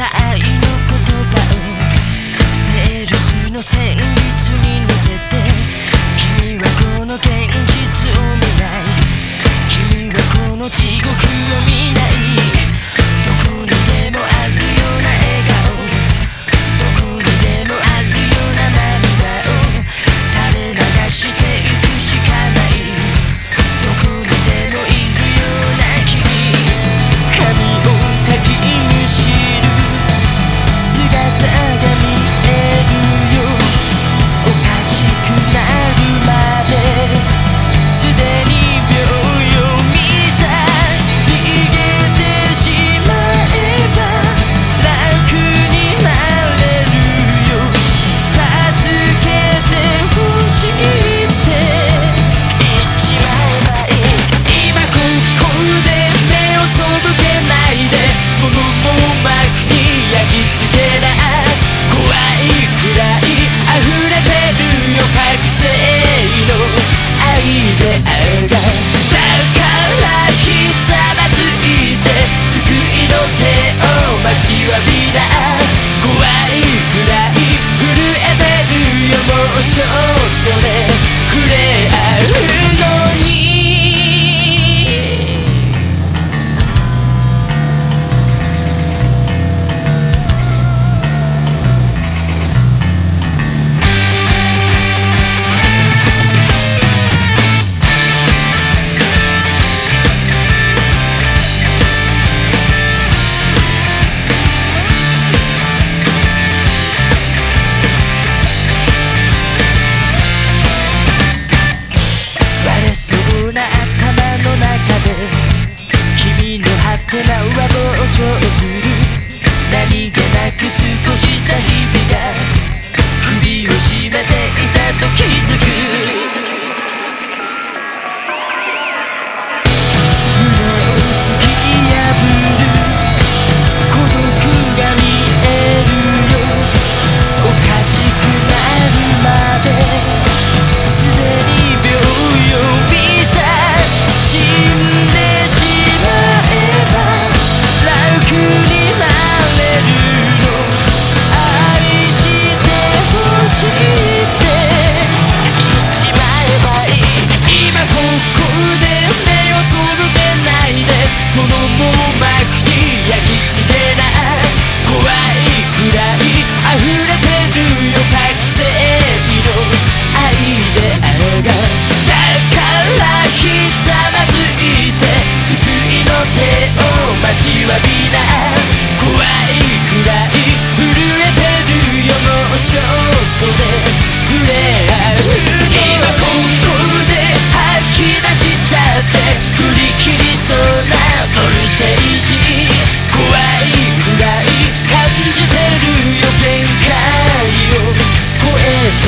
答え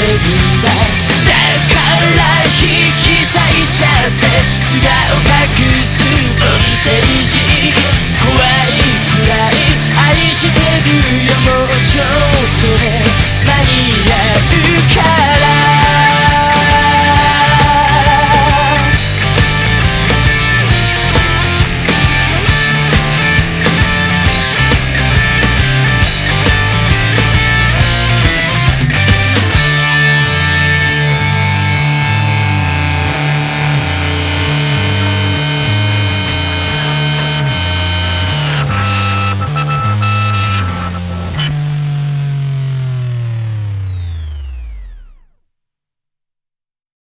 Take me.